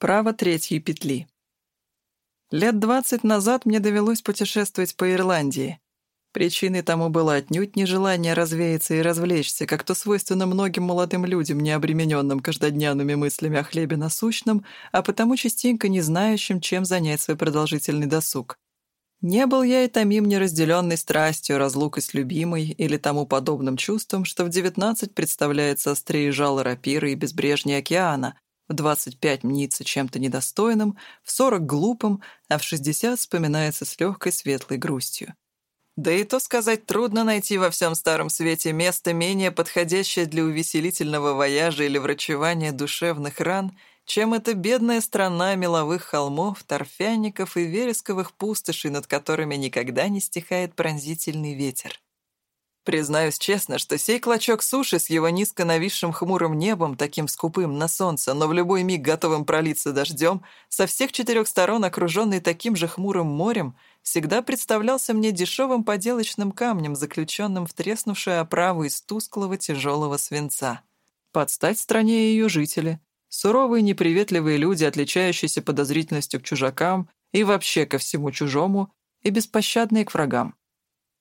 Право третьей петли. Лет двадцать назад мне довелось путешествовать по Ирландии. Причиной тому было отнюдь нежелание развеяться и развлечься, как то свойственно многим молодым людям, не обремененным каждодневными мыслями о хлебе насущном, а потому частенько не знающим, чем занять свой продолжительный досуг. Не был я и томим неразделенной страстью, разлукой с любимой или тому подобным чувством, что в девятнадцать представляется острее жало рапиры и безбрежнее океана, в 25 мнится чем-то недостойным, в 40 глупым, а в 60 вспоминается с легкой светлой грустью. Да и то сказать трудно найти во всем старом свете место, менее подходящее для увеселительного вояжа или врачевания душевных ран, чем эта бедная страна меловых холмов, торфяников и вересковых пустошей, над которыми никогда не стихает пронзительный ветер. Признаюсь честно, что сей клочок суши с его низко нависшим хмурым небом, таким скупым на солнце, но в любой миг готовым пролиться дождем, со всех четырех сторон окруженный таким же хмурым морем, всегда представлялся мне дешевым поделочным камнем, заключенным в треснувшую оправу из тусклого тяжелого свинца. Под стать стране ее жители. Суровые неприветливые люди, отличающиеся подозрительностью к чужакам и вообще ко всему чужому, и беспощадные к врагам.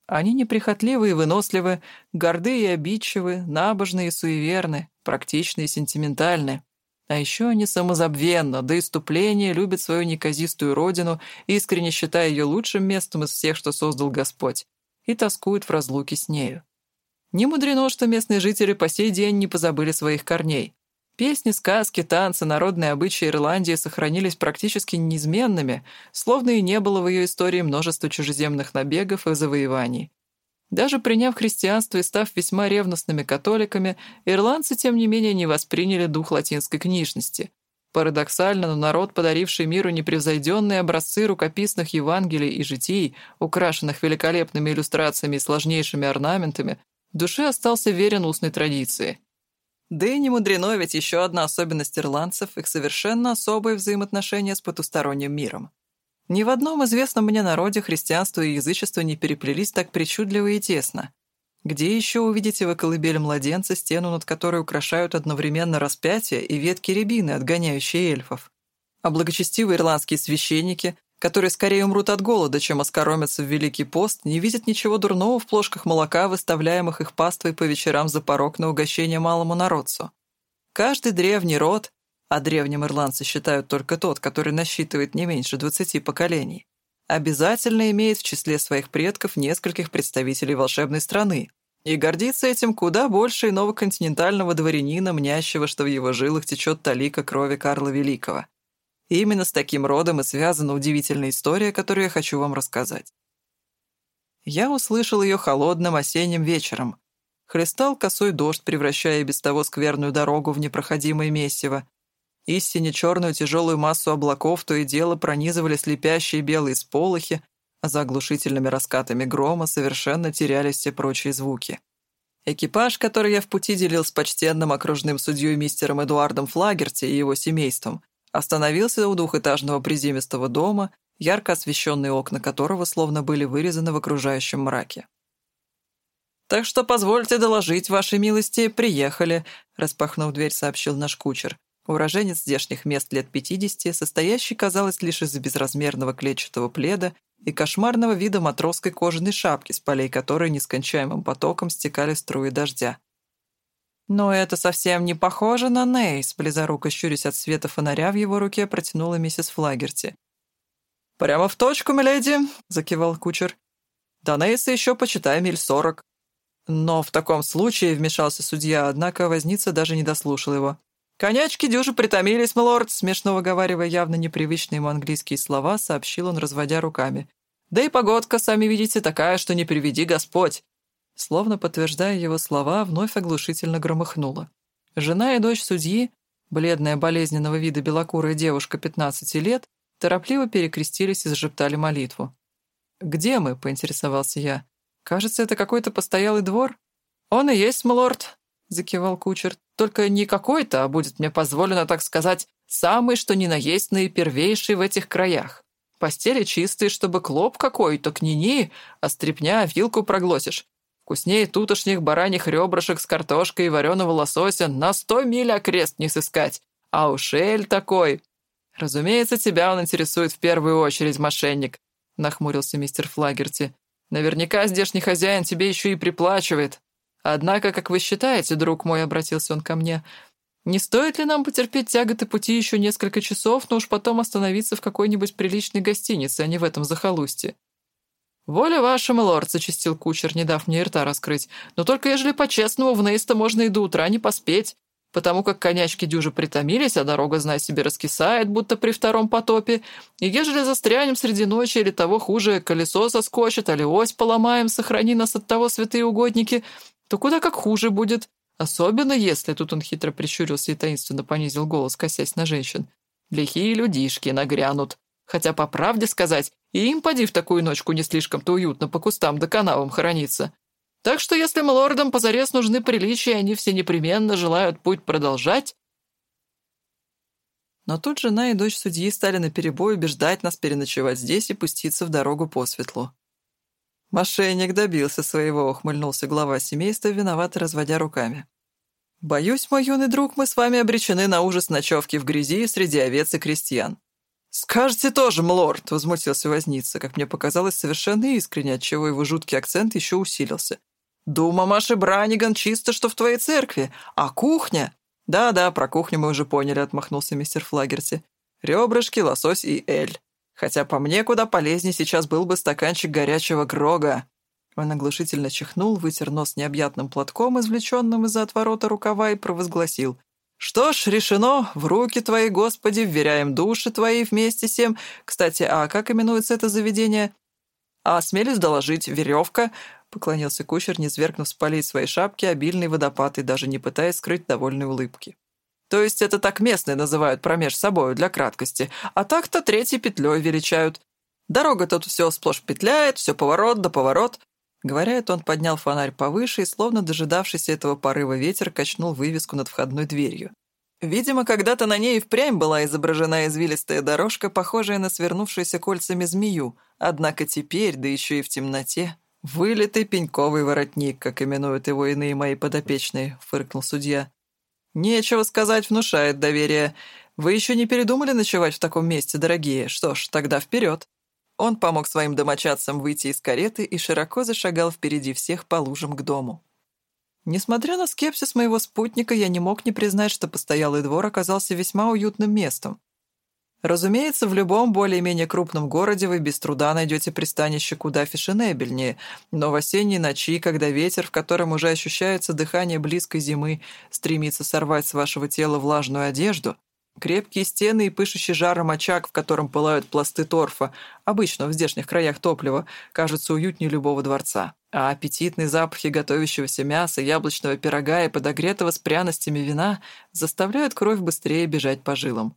Они неприхотливы и выносливы, горды и обидчивы, набожны и суеверны, практичны и сентиментальны. А еще они самозабвенно, до иступления любят свою неказистую родину, искренне считая ее лучшим местом из всех, что создал Господь, и тоскуют в разлуке с нею. Не мудрено, что местные жители по сей день не позабыли своих корней. Песни, сказки, танцы, народные обычаи Ирландии сохранились практически неизменными, словно и не было в ее истории множества чужеземных набегов и завоеваний. Даже приняв христианство и став весьма ревностными католиками, ирландцы, тем не менее, не восприняли дух латинской книжности. Парадоксально, но народ, подаривший миру непревзойденные образцы рукописных Евангелий и житий, украшенных великолепными иллюстрациями и сложнейшими орнаментами, в душе остался верен устной традиции – да и не мудрено, ведь еще одна особенность ирландцев — их совершенно особые взаимоотношения с потусторонним миром. Ни в одном известном мне народе христианство и язычество не переплелись так причудливо и тесно. Где еще увидите вы колыбель младенца, стену, над которой украшают одновременно распятие и ветки рябины, отгоняющие эльфов? А благочестивые ирландские священники, которые скорее умрут от голода, чем оскоромятся в Великий пост, не видят ничего дурного в плошках молока, выставляемых их паствой по вечерам за порог на угощение малому народцу. Каждый древний род, а древним ирландцы считают только тот, который насчитывает не меньше 20 поколений, обязательно имеет в числе своих предков нескольких представителей волшебной страны и гордится этим куда больше иного континентального дворянина, мнящего, что в его жилах течет талика крови Карла Великого. И именно с таким родом и связана удивительная история, которую я хочу вам рассказать. Я услышал ее холодным осенним вечером. Хлестал косой дождь, превращая без того скверную дорогу в непроходимое месиво. Истине черную тяжелую массу облаков то и дело пронизывали слепящие белые сполохи, а за оглушительными раскатами грома совершенно терялись все прочие звуки. Экипаж, который я в пути делил с почтенным окружным судьей мистером Эдуардом Флагерти и его семейством, Остановился у двухэтажного приземистого дома, ярко освещенные окна которого словно были вырезаны в окружающем мраке. «Так что позвольте доложить, вашей милости, приехали», распахнув дверь, сообщил наш кучер. Уроженец здешних мест лет пятидесяти, состоящий, казалось, лишь из безразмерного клетчатого пледа и кошмарного вида матросской кожаной шапки, с полей которой нескончаемым потоком стекали струи дождя. «Но это совсем не похоже на Нейс», — близоруко щурясь от света фонаря в его руке, протянула миссис Флагерти. «Прямо в точку, миледи», — закивал кучер. «До Нейса еще, почитай, миль сорок». Но в таком случае вмешался судья, однако возница даже не дослушал его. «Конячки дюжи притомились, милорд», смешно выговаривая явно непривычные ему английские слова, сообщил он, разводя руками. «Да и погодка, сами видите, такая, что не приведи Господь. Словно подтверждая его слова, вновь оглушительно громыхнуло. Жена и дочь судьи, бледная болезненного вида белокурая девушка 15 лет, торопливо перекрестились и зашептали молитву. «Где мы?» — поинтересовался я. «Кажется, это какой-то постоялый двор». «Он и есть, млорд», — закивал кучер. «Только не какой-то, а будет мне позволено, так сказать, самый, что ни на есть наипервейший в этих краях. Постели чистые, чтобы клоп какой-то, к нини, а стряпня вилку проглотишь. Вкуснее тутошних бараньих ребрышек с картошкой и вареного лосося на сто миль окрест не сыскать. А уж эль такой. «Разумеется, тебя он интересует в первую очередь, мошенник», — нахмурился мистер Флагерти. «Наверняка здешний хозяин тебе еще и приплачивает. Однако, как вы считаете, друг мой, — обратился он ко мне, — не стоит ли нам потерпеть тяготы пути еще несколько часов, но уж потом остановиться в какой-нибудь приличной гостинице, а не в этом захолустье?» «Воля ваша, милорд», — зачастил кучер, не дав мне рта раскрыть. «Но только ежели по-честному, в Нейста можно и до утра не поспеть, потому как конячки дюжи притомились, а дорога, знай себе, раскисает, будто при втором потопе, и ежели застрянем среди ночи или того хуже, колесо соскочит, или ось поломаем, сохрани нас от того, святые угодники, то куда как хуже будет. Особенно если, тут он хитро прищурился и таинственно понизил голос, косясь на женщин, лихие людишки нагрянут. Хотя, по правде сказать, и им, поди, в такую ночку не слишком-то уютно по кустам да канавам хорониться. Так что если млордам позарез нужны приличия, они все непременно желают путь продолжать. Но тут жена и дочь судьи стали наперебой убеждать нас переночевать здесь и пуститься в дорогу по светлу. «Мошенник добился своего», — ухмыльнулся глава семейства, виновато разводя руками. «Боюсь, мой юный друг, мы с вами обречены на ужас ночевки в грязи среди овец и крестьян. «Скажете тоже, млорд!» — возмутился возница, как мне показалось, совершенно искренне, отчего его жуткий акцент еще усилился. «Дума Маши Браниган чисто, что в твоей церкви, а кухня...» «Да-да, про кухню мы уже поняли», — отмахнулся мистер Флагерти. «Ребрышки, лосось и эль. Хотя по мне куда полезнее сейчас был бы стаканчик горячего грога». Он оглушительно чихнул, вытер нос необъятным платком, извлеченным из-за отворота рукава, и провозгласил. «Что ж, решено, в руки твои, Господи, вверяем души твои вместе с тем. Кстати, а как именуется это заведение?» «А смелюсь доложить, веревка», — поклонился кучер, не свергнув с полей своей шапки обильный водопад и даже не пытаясь скрыть довольной улыбки. «То есть это так местные называют промеж собою для краткости, а так-то третьей петлей величают. Дорога тут все сплошь петляет, все поворот да поворот. Говоря это, он поднял фонарь повыше и, словно дожидавшийся этого порыва ветер, качнул вывеску над входной дверью. Видимо, когда-то на ней впрямь была изображена извилистая дорожка, похожая на свернувшуюся кольцами змею, однако теперь, да еще и в темноте, «Вылитый пеньковый воротник», как именуют его иные мои подопечные», — фыркнул судья. «Нечего сказать, внушает доверие. Вы еще не передумали ночевать в таком месте, дорогие? Что ж, тогда вперед. Он помог своим домочадцам выйти из кареты и широко зашагал впереди всех по лужам к дому. Несмотря на скепсис моего спутника, я не мог не признать, что постоялый двор оказался весьма уютным местом. Разумеется, в любом более-менее крупном городе вы без труда найдете пристанище куда фешенебельнее, но в осенней ночи, когда ветер, в котором уже ощущается дыхание близкой зимы, стремится сорвать с вашего тела влажную одежду, Крепкие стены и пышущий жаром очаг, в котором пылают пласты торфа, обычно в здешних краях топлива, кажутся уютнее любого дворца. А аппетитные запахи готовящегося мяса, яблочного пирога и подогретого с пряностями вина заставляют кровь быстрее бежать по жилам.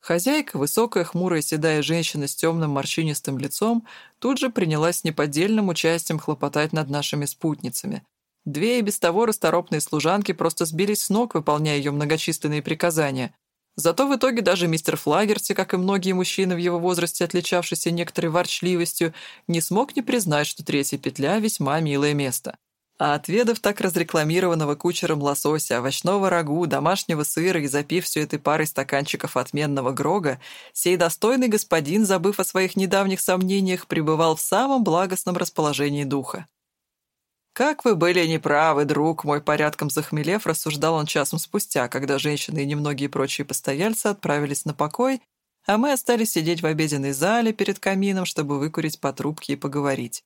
Хозяйка, высокая, хмурая, седая женщина с темным морщинистым лицом, тут же принялась с неподдельным участием хлопотать над нашими спутницами. Две и без того расторопные служанки просто сбились с ног, выполняя ее многочисленные приказания. Зато в итоге даже мистер Флагерти, как и многие мужчины в его возрасте, отличавшиеся некоторой ворчливостью, не смог не признать, что третья петля — весьма милое место. А отведав так разрекламированного кучером лосося, овощного рагу, домашнего сыра и запив все этой парой стаканчиков отменного грога, сей достойный господин, забыв о своих недавних сомнениях, пребывал в самом благостном расположении духа. «Как вы были неправы, друг мой, порядком захмелев», рассуждал он часом спустя, когда женщины и немногие прочие постояльцы отправились на покой, а мы остались сидеть в обеденной зале перед камином, чтобы выкурить по трубке и поговорить.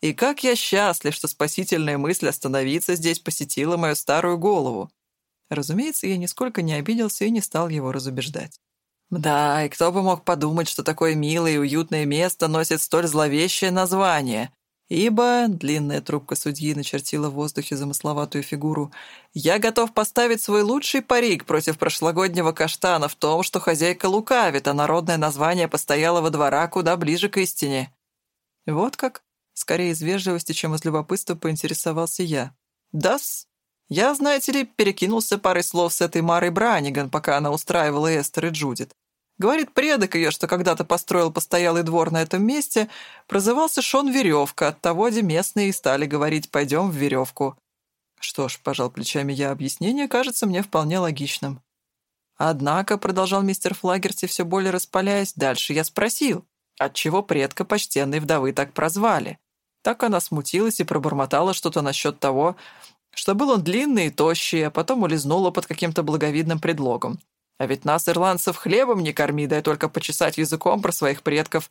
И как я счастлив, что спасительная мысль остановиться здесь посетила мою старую голову. Разумеется, я нисколько не обиделся и не стал его разубеждать. Да, и кто бы мог подумать, что такое милое и уютное место носит столь зловещее название ибо, длинная трубка судьи начертила в воздухе замысловатую фигуру, «я готов поставить свой лучший парик против прошлогоднего каштана в том, что хозяйка лукавит, а народное название постоялого двора куда ближе к истине». Вот как, скорее из вежливости, чем из любопытства, поинтересовался я. «Да-с. Я, знаете ли, перекинулся парой слов с этой Марой Браниган, пока она устраивала Эстер и Джудит. Говорит предок ее, что когда-то построил постоялый двор на этом месте, прозывался Шон Веревка, оттого де местные и стали говорить «пойдем в веревку». Что ж, пожал плечами я, объяснение кажется мне вполне логичным. Однако, продолжал мистер Флагерти, все более распаляясь, дальше я спросил, отчего предка почтенной вдовы так прозвали. Так она смутилась и пробормотала что-то насчет того, что был он длинный и тощий, а потом улизнула под каким-то благовидным предлогом. А ведь нас, ирландцев, хлебом не корми, дай только почесать языком про своих предков.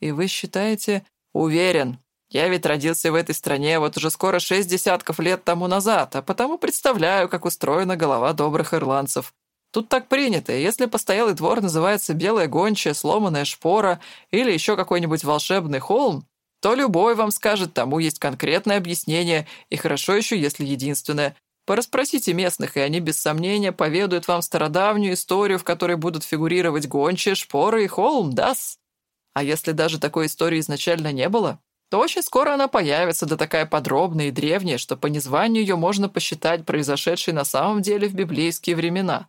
И вы считаете... Уверен, я ведь родился в этой стране вот уже скоро шесть десятков лет тому назад, а потому представляю, как устроена голова добрых ирландцев. Тут так принято, если постоялый двор называется «белая гончая», «сломанная шпора» или еще какой-нибудь волшебный холм, то любой вам скажет, тому есть конкретное объяснение, и хорошо еще, если единственное. Пораспросите местных, и они без сомнения поведают вам стародавнюю историю, в которой будут фигурировать гончие, шпоры и холм, дас. А если даже такой истории изначально не было, то очень скоро она появится, да такая подробная и древняя, что по незванию ее можно посчитать произошедшей на самом деле в библейские времена.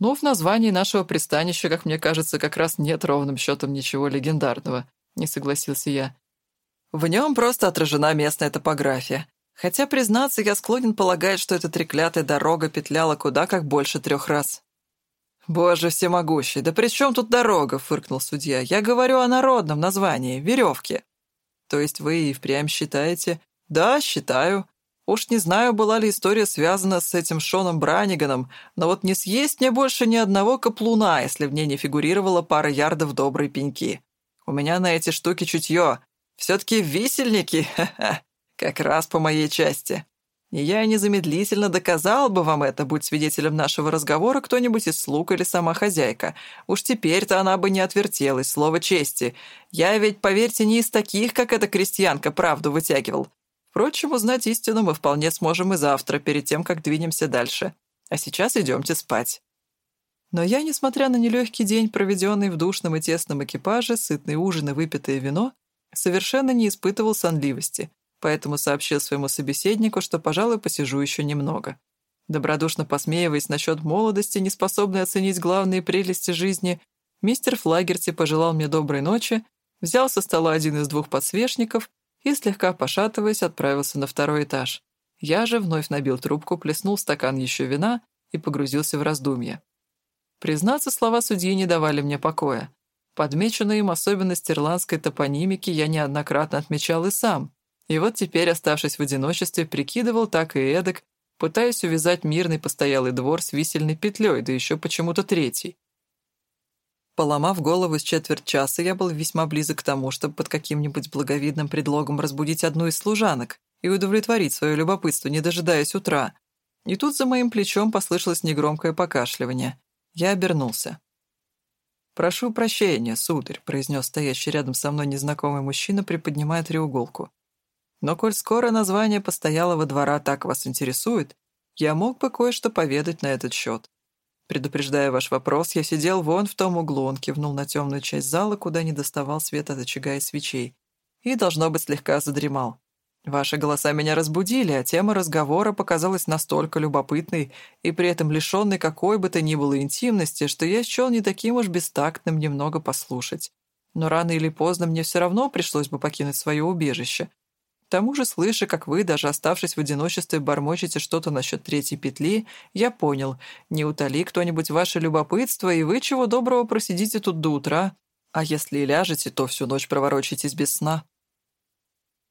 Ну, в названии нашего пристанища, как мне кажется, как раз нет ровным счетом ничего легендарного, не согласился я. В нем просто отражена местная топография. Хотя, признаться, я склонен полагать, что эта треклятая дорога петляла куда как больше трех раз. «Боже всемогущий, да при чем тут дорога?» — фыркнул судья. «Я говорю о народном названии — веревке». «То есть вы и впрямь считаете?» «Да, считаю. Уж не знаю, была ли история связана с этим Шоном Браниганом, но вот не съесть мне больше ни одного каплуна, если в ней не фигурировала пара ярдов доброй пеньки. У меня на эти штуки чутье. Все-таки висельники, ха-ха. Как раз по моей части. И я незамедлительно доказал бы вам это, будь свидетелем нашего разговора кто-нибудь из слуг или сама хозяйка. Уж теперь-то она бы не отвертелась, слово чести. Я ведь, поверьте, не из таких, как эта крестьянка, правду вытягивал. Впрочем, узнать истину мы вполне сможем и завтра, перед тем, как двинемся дальше. А сейчас идемте спать. Но я, несмотря на нелегкий день, проведенный в душном и тесном экипаже, сытный ужин и выпитое вино, совершенно не испытывал сонливости поэтому сообщил своему собеседнику, что, пожалуй, посижу еще немного. Добродушно посмеиваясь насчет молодости, неспособной оценить главные прелести жизни, мистер Флагерти пожелал мне доброй ночи, взял со стола один из двух подсвечников и, слегка пошатываясь, отправился на второй этаж. Я же вновь набил трубку, плеснул стакан еще вина и погрузился в раздумья. Признаться, слова судьи не давали мне покоя. Подмеченную им особенность ирландской топонимики я неоднократно отмечал и сам, и вот теперь, оставшись в одиночестве, прикидывал так и эдак, пытаясь увязать мирный постоялый двор с висельной петлей, да еще почему-то третий. Поломав голову с четверть часа, я был весьма близок к тому, чтобы под каким-нибудь благовидным предлогом разбудить одну из служанок и удовлетворить свое любопытство, не дожидаясь утра. И тут за моим плечом послышалось негромкое покашливание. Я обернулся. «Прошу прощения, сударь», — произнес стоящий рядом со мной незнакомый мужчина, приподнимая треуголку. Но коль скоро название постоялого двора так вас интересует, я мог бы кое-что поведать на этот счет. Предупреждая ваш вопрос, я сидел вон в том углу, он кивнул на темную часть зала, куда не доставал свет от очага и свечей, и, должно быть, слегка задремал. Ваши голоса меня разбудили, а тема разговора показалась настолько любопытной и при этом лишенной какой бы то ни было интимности, что я счел не таким уж бестактным немного послушать. Но рано или поздно мне все равно пришлось бы покинуть свое убежище, к тому же, слыша, как вы, даже оставшись в одиночестве, бормочете что-то насчет третьей петли, я понял, не утоли кто-нибудь ваше любопытство, и вы чего доброго просидите тут до утра, а если и ляжете, то всю ночь проворочитесь без сна.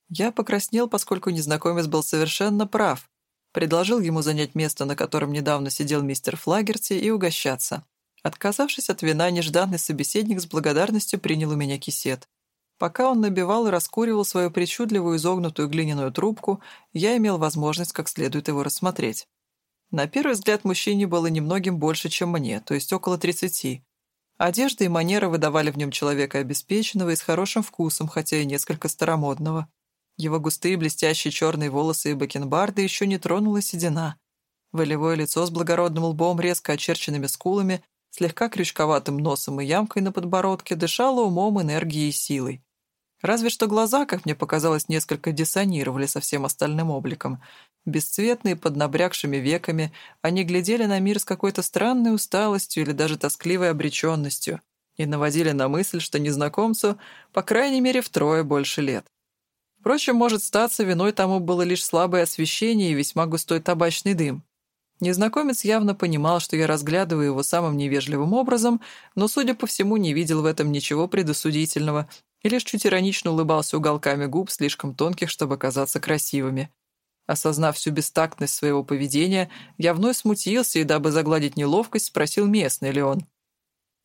Я покраснел, поскольку незнакомец был совершенно прав. Предложил ему занять место, на котором недавно сидел мистер Флагерти, и угощаться. Отказавшись от вина, нежданный собеседник с благодарностью принял у меня кисет. Пока он набивал и раскуривал свою причудливую изогнутую глиняную трубку, я имел возможность как следует его рассмотреть. На первый взгляд мужчине было немногим больше, чем мне, то есть около тридцати. Одежда и манера выдавали в нем человека обеспеченного и с хорошим вкусом, хотя и несколько старомодного. Его густые блестящие черные волосы и бакенбарды еще не тронула седина. Волевое лицо с благородным лбом, резко очерченными скулами, слегка крючковатым носом и ямкой на подбородке дышало умом, энергией и силой. Разве что глаза, как мне показалось, несколько диссонировали со всем остальным обликом. Бесцветные, под набрякшими веками, они глядели на мир с какой-то странной усталостью или даже тоскливой обреченностью и наводили на мысль, что незнакомцу, по крайней мере, втрое больше лет. Впрочем, может статься, виной тому было лишь слабое освещение и весьма густой табачный дым. Незнакомец явно понимал, что я разглядываю его самым невежливым образом, но, судя по всему, не видел в этом ничего предосудительного и лишь чуть иронично улыбался уголками губ, слишком тонких, чтобы казаться красивыми. Осознав всю бестактность своего поведения, я вновь смутился и, дабы загладить неловкость, спросил, местный ли он.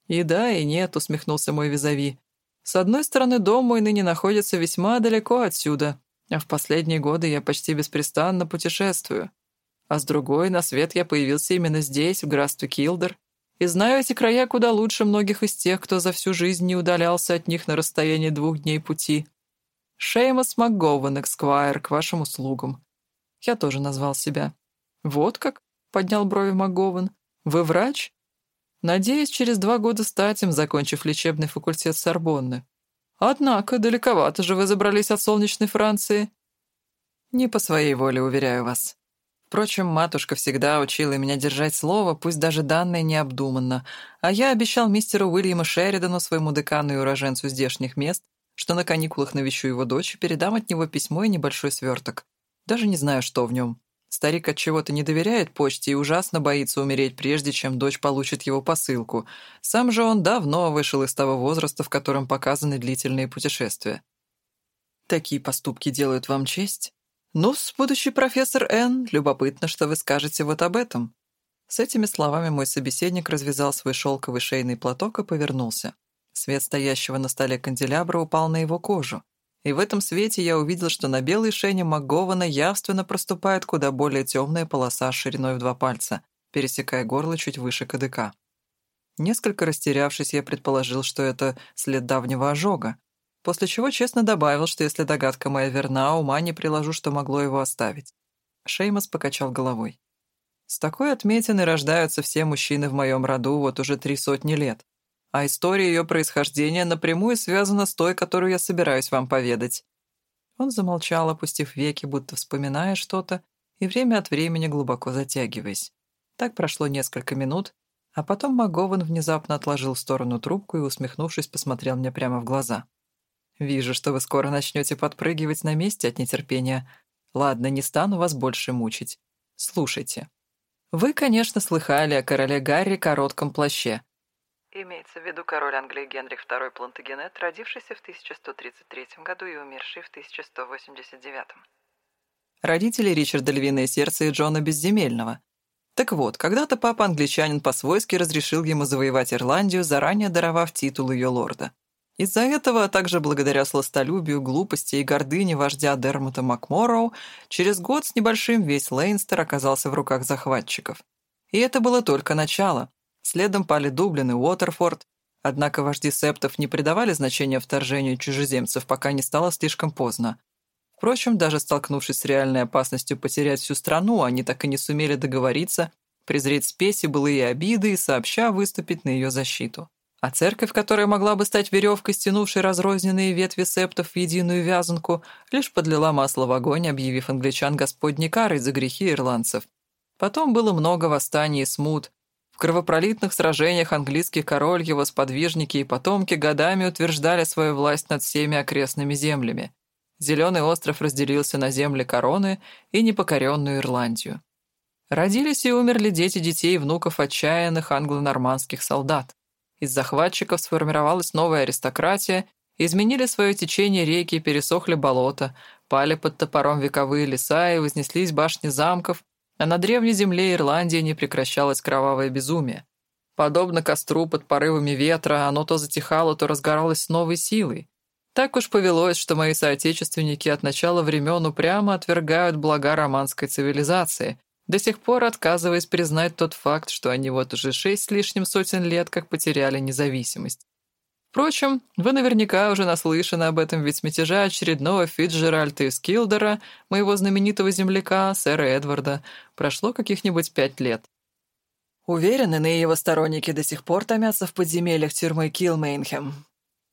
«И да, и нет», — усмехнулся мой визави. «С одной стороны, дом мой ныне находится весьма далеко отсюда, а в последние годы я почти беспрестанно путешествую. А с другой, на свет я появился именно здесь, в графстве Килдер, и знаю эти края куда лучше многих из тех, кто за всю жизнь не удалялся от них на расстоянии двух дней пути. Шеймас МакГован, Эксквайр, к вашим услугам. Я тоже назвал себя. «Вот как?» — поднял брови МакГован. «Вы врач?» «Надеюсь, через два года стать им, закончив лечебный факультет Сорбонны. Однако, далековато же вы забрались от солнечной Франции». «Не по своей воле, уверяю вас. Впрочем, матушка всегда учила меня держать слово, пусть даже данное необдуманно, а я обещал мистеру Уильяму Шеридану, своему декану и уроженцу здешних мест, что на каникулах навещу его дочь и передам от него письмо и небольшой сверток. Даже не знаю, что в нем. Старик от чего-то не доверяет почте и ужасно боится умереть, прежде чем дочь получит его посылку. Сам же он давно вышел из того возраста, в котором показаны длительные путешествия. Такие поступки делают вам честь? Ну будущий профессор Н, любопытно, что вы скажете вот об этом». С этими словами мой собеседник развязал свой шелковый шейный платок и повернулся. Свет стоящего на столе канделябра упал на его кожу. И в этом свете я увидел, что на белой шейне МакГована явственно проступает куда более темная полоса шириной в два пальца, пересекая горло чуть выше кадыка. Несколько растерявшись, я предположил, что это след давнего ожога, после чего честно добавил, что если догадка моя верна, ума не приложу, что могло его оставить. Шеймас покачал головой. «С такой отметиной рождаются все мужчины в моем роду вот уже три сотни лет а история ее происхождения напрямую связана с той, которую я собираюсь вам поведать». Он замолчал, опустив веки, будто вспоминая что-то, и время от времени глубоко затягиваясь. Так прошло несколько минут, а потом Магован внезапно отложил в сторону трубку и, усмехнувшись, посмотрел мне прямо в глаза. «Вижу, что вы скоро начнете подпрыгивать на месте от нетерпения. Ладно, не стану вас больше мучить. Слушайте. Вы, конечно, слыхали о короле Гарри коротком плаще. Имеется в виду король Англии Генрих II Плантагенет, родившийся в 1133 году и умерший в 1189. Родители Ричарда Львиное Сердце и Джона Безземельного. Так вот, когда-то папа-англичанин по-свойски разрешил ему завоевать Ирландию, заранее даровав титул ее лорда. Из-за этого, а также благодаря сластолюбию, глупости и гордыне вождя Дермота Макморроу, через год с небольшим весь Лейнстер оказался в руках захватчиков. И это было только начало. Следом пали Дублин и Уотерфорд, однако вожди септов не придавали значения вторжению чужеземцев, пока не стало слишком поздно. Впрочем, даже столкнувшись с реальной опасностью потерять всю страну, они так и не сумели договориться, презреть спеси былые обиды и сообща выступить на ее защиту. А церковь, которая могла бы стать веревкой, стянувшей разрозненные ветви септов в единую вязанку, лишь подлила масло в огонь, объявив англичан господней карой за грехи ирландцев. Потом было много восстаний и смут, в кровопролитных сражениях английский король, его сподвижники и потомки годами утверждали свою власть над всеми окрестными землями. Зеленый остров разделился на земли короны и непокоренную Ирландию. Родились и умерли дети детей и внуков отчаянных англо-нормандских солдат. Из захватчиков сформировалась новая аристократия, изменили свое течение реки, пересохли болота, пали под топором вековые леса и вознеслись башни замков, а на древней земле Ирландии не прекращалось кровавое безумие. Подобно костру под порывами ветра, оно то затихало, то разгоралось с новой силой. Так уж повелось, что мои соотечественники от начала времен упрямо отвергают блага романской цивилизации, до сих пор отказываясь признать тот факт, что они вот уже шесть с лишним сотен лет как потеряли независимость. Впрочем, вы наверняка уже наслышаны об этом, ведь мятежа очередного Фитджеральда из Килдера, моего знаменитого земляка, сэра Эдварда, прошло каких-нибудь пять лет. Уверен, иные его сторонники до сих пор томятся в подземельях тюрьмы Килмейнхем.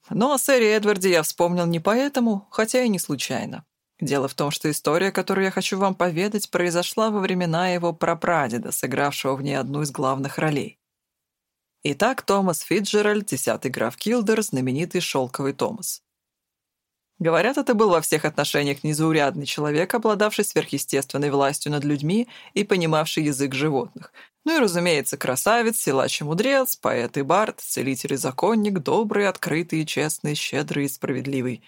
Но о сэре Эдварде я вспомнил не поэтому, хотя и не случайно. Дело в том, что история, которую я хочу вам поведать, произошла во времена его прапрадеда, сыгравшего в ней одну из главных ролей. Итак, Томас Фитджеральд, десятый граф Килдер, знаменитый шелковый Томас. Говорят, это был во всех отношениях незаурядный человек, обладавший сверхъестественной властью над людьми и понимавший язык животных. Ну и, разумеется, красавец, силач и мудрец, поэт и бард, целитель и законник, добрый, открытый, честный, щедрый и справедливый.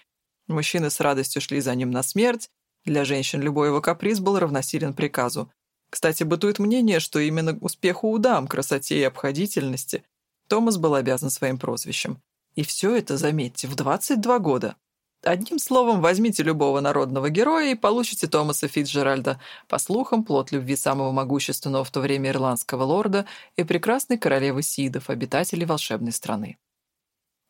Мужчины с радостью шли за ним на смерть, для женщин любой его каприз был равносилен приказу. Кстати, бытует мнение, что именно успеху у дам, красоте и обходительности Томас был обязан своим прозвищем. И все это, заметьте, в 22 года. Одним словом, возьмите любого народного героя и получите Томаса Фитджеральда, по слухам, плод любви самого могущественного в то время ирландского лорда и прекрасной королевы Сидов, обитателей волшебной страны.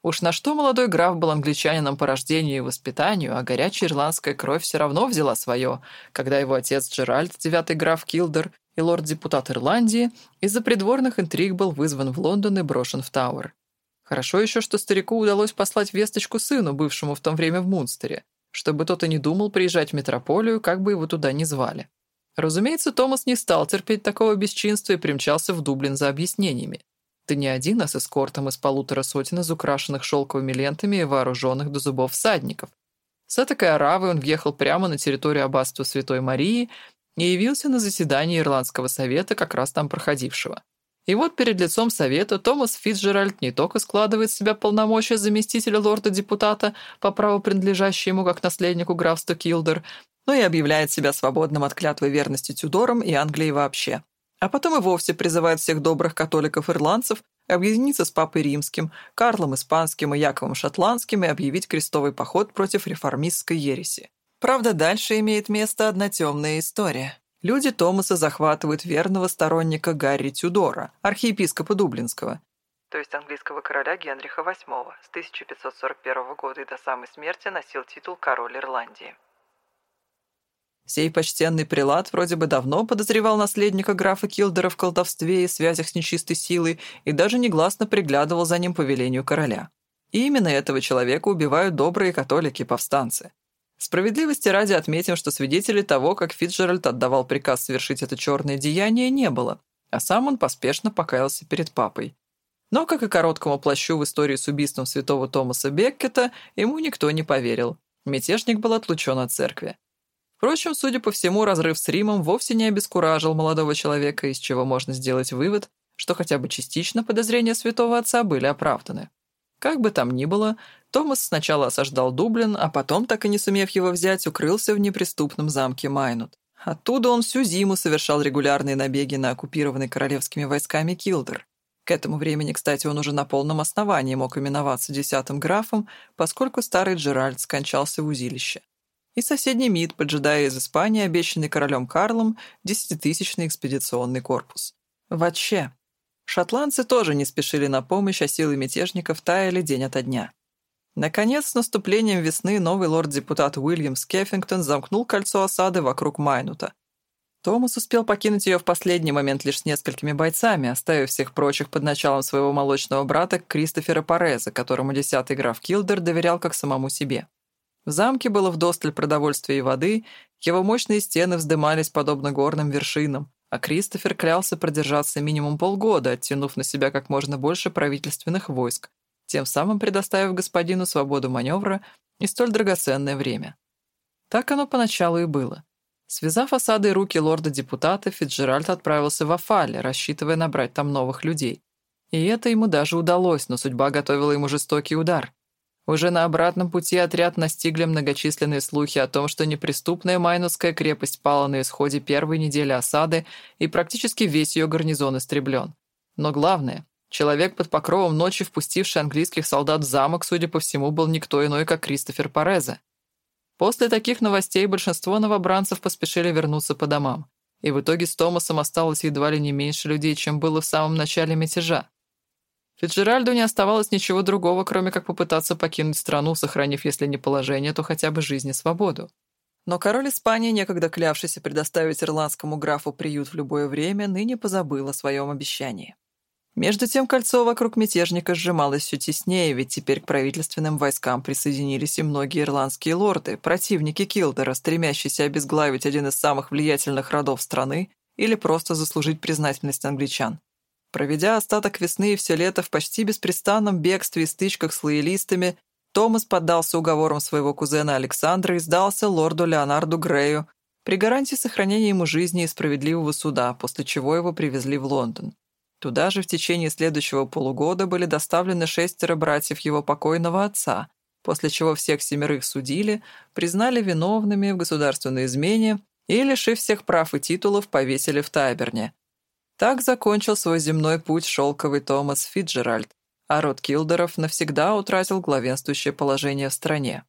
Уж на что молодой граф был англичанином по рождению и воспитанию, а горячая ирландская кровь все равно взяла свое, когда его отец Джеральд, девятый граф Килдер и лорд-депутат Ирландии, из-за придворных интриг был вызван в Лондон и брошен в Тауэр. Хорошо еще, что старику удалось послать весточку сыну, бывшему в то время в Мунстере, чтобы тот и не думал приезжать в метрополию, как бы его туда ни звали. Разумеется, Томас не стал терпеть такого бесчинства и примчался в Дублин за объяснениями. Да не один, а с эскортом из полутора сотен из украшенных шелковыми лентами и вооруженных до зубов всадников. С этакой оравой он въехал прямо на территорию аббатства Святой Марии и явился на заседание Ирландского совета, как раз там проходившего. И вот перед лицом совета Томас Фитджеральд не только складывает в себя полномочия заместителя лорда-депутата, по праву принадлежащему ему как наследнику графства Килдер, но и объявляет себя свободным от клятвы верности Тюдорам и Англии вообще. А потом и вовсе призывает всех добрых католиков-ирландцев объединиться с Папой Римским, Карлом Испанским и Яковом Шотландским и объявить крестовый поход против реформистской ереси. Правда, дальше имеет место одна темная история. Люди Томаса захватывают верного сторонника Гарри Тюдора, архиепископа Дублинского, то есть английского короля Генриха VIII, с 1541 года и до самой смерти носил титул король Ирландии. Сей почтенный прилад вроде бы давно подозревал наследника графа Килдера в колдовстве и связях с нечистой силой и даже негласно приглядывал за ним по велению короля. И именно этого человека убивают добрые католики-повстанцы. Справедливости ради отметим, что свидетелей того, как Фитджеральд отдавал приказ совершить это черное деяние, не было, а сам он поспешно покаялся перед папой. Но, как и короткому плащу в истории с убийством святого Томаса Беккета, ему никто не поверил. Мятежник был отлучен от церкви. Впрочем, судя по всему, разрыв с Римом вовсе не обескуражил молодого человека, из чего можно сделать вывод, что хотя бы частично подозрения святого отца были оправданы. Как бы там ни было, Томас сначала осаждал Дублин, а потом, так и не сумев его взять, укрылся в неприступном замке Майнут. Оттуда он всю зиму совершал регулярные набеги на оккупированный королевскими войсками Килдер. К этому времени, кстати, он уже на полном основании мог именоваться десятым графом, поскольку старый Джеральд скончался в узилище. И соседний МИД, поджидая из Испании, обещанный королем Карлом, десятитысячный экспедиционный корпус. Вообще, Шотландцы тоже не спешили на помощь, а силы мятежников таяли день ото дня. Наконец, с наступлением весны новый лорд-депутат Уильям Скеффингтон замкнул кольцо осады вокруг Майнута. Томас успел покинуть ее в последний момент лишь с несколькими бойцами, оставив всех прочих под началом своего молочного брата Кристофера Пореза, которому десятый граф Килдер доверял как самому себе. В замке было вдосталь продовольствия и воды, его мощные стены вздымались подобно горным вершинам, а Кристофер клялся продержаться минимум полгода, оттянув на себя как можно больше правительственных войск, тем самым предоставив господину свободу маневра и столь драгоценное время. Так оно поначалу и было. Связав осадой руки лорда-депутата, Фитджеральд отправился в Афале, рассчитывая набрать там новых людей. И это ему даже удалось, но судьба готовила ему жестокий удар. Уже на обратном пути отряд настигли многочисленные слухи о том, что неприступная Майнусская крепость пала на исходе первой недели осады, и практически весь ее гарнизон истреблен. Но главное, человек под покровом ночи, впустивший английских солдат в замок, судя по всему, был никто иной, как Кристофер Порезе. После таких новостей большинство новобранцев поспешили вернуться по домам, и в итоге с Томасом осталось едва ли не меньше людей, чем было в самом начале мятежа. Фиджеральду не оставалось ничего другого, кроме как попытаться покинуть страну, сохранив, если не положение, то хотя бы жизнь и свободу. Но король Испании, некогда клявшийся предоставить ирландскому графу приют в любое время, ныне позабыл о своем обещании. Между тем кольцо вокруг мятежника сжималось все теснее, ведь теперь к правительственным войскам присоединились и многие ирландские лорды, противники Килдера, стремящиеся обезглавить один из самых влиятельных родов страны или просто заслужить признательность англичан. Проведя остаток весны и все лето в почти беспрестанном бегстве и стычках с лоялистами, Томас поддался уговорам своего кузена Александра и сдался лорду Леонарду Грею при гарантии сохранения ему жизни и справедливого суда, после чего его привезли в Лондон. Туда же в течение следующего полугода были доставлены шестеро братьев его покойного отца, после чего всех семерых судили, признали виновными в государственной измене и, лишив всех прав и титулов, повесили в Тайберне. Так закончил свой земной путь шелковый Томас Фиджеральд, а род Килдеров навсегда утратил главенствующее положение в стране.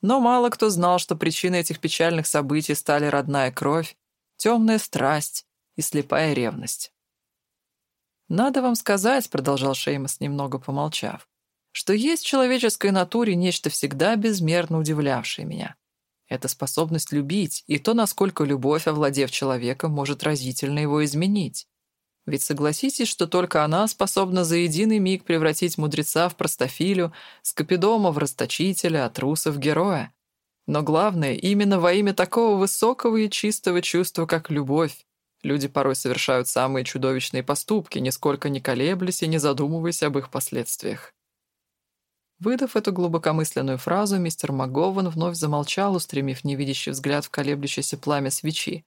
Но мало кто знал, что причиной этих печальных событий стали родная кровь, темная страсть и слепая ревность. «Надо вам сказать», — продолжал Шеймос, немного помолчав, «что есть в человеческой натуре нечто всегда безмерно удивлявшее меня. Это способность любить и то, насколько любовь, овладев человеком, может разительно его изменить. Ведь согласитесь, что только она способна за единый миг превратить мудреца в простофилю, скопидома в расточителя, а труса в героя. Но главное, именно во имя такого высокого и чистого чувства, как любовь, люди порой совершают самые чудовищные поступки, нисколько не колеблясь и не задумываясь об их последствиях. Выдав эту глубокомысленную фразу, мистер МcГован вновь замолчал, устремив невидящий взгляд в колеблющееся пламя свечи.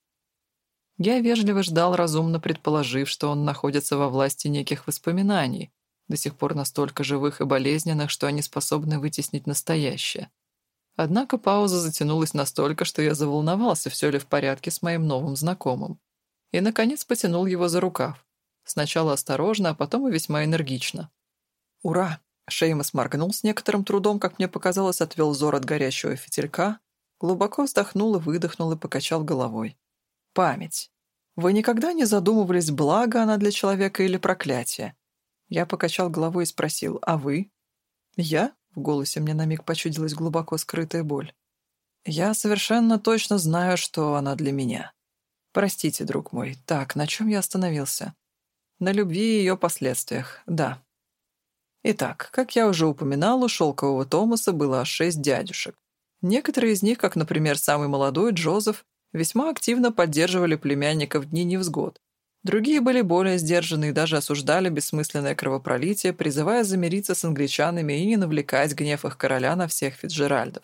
Я вежливо ждал, разумно предположив, что он находится во власти неких воспоминаний, до сих пор настолько живых и болезненных, что они способны вытеснить настоящее. Однако пауза затянулась настолько, что я заволновался, все ли в порядке с моим новым знакомым. И, наконец, потянул его за рукав. Сначала осторожно, а потом и весьма энергично. «Ура!» Шеймос моргнул с некоторым трудом, как мне показалось, отвел взор от горящего фитилька, глубоко вздохнул и выдохнул и покачал головой. Память. Вы никогда не задумывались, благо она для человека или проклятие? Я покачал головой и спросил, а вы? Я? В голосе мне на миг почудилась глубоко скрытая боль. Я совершенно точно знаю, что она для меня. Простите, друг мой. Так, на чем я остановился? На любви и ее последствиях, да. Итак, как я уже упоминал, у шелкового Томаса было шесть дядюшек. Некоторые из них, как, например, самый молодой Джозеф, весьма активно поддерживали племянников дни невзгод. Другие были более сдержаны и даже осуждали бессмысленное кровопролитие, призывая замириться с англичанами и не навлекать гнев их короля на всех Фитджеральдов.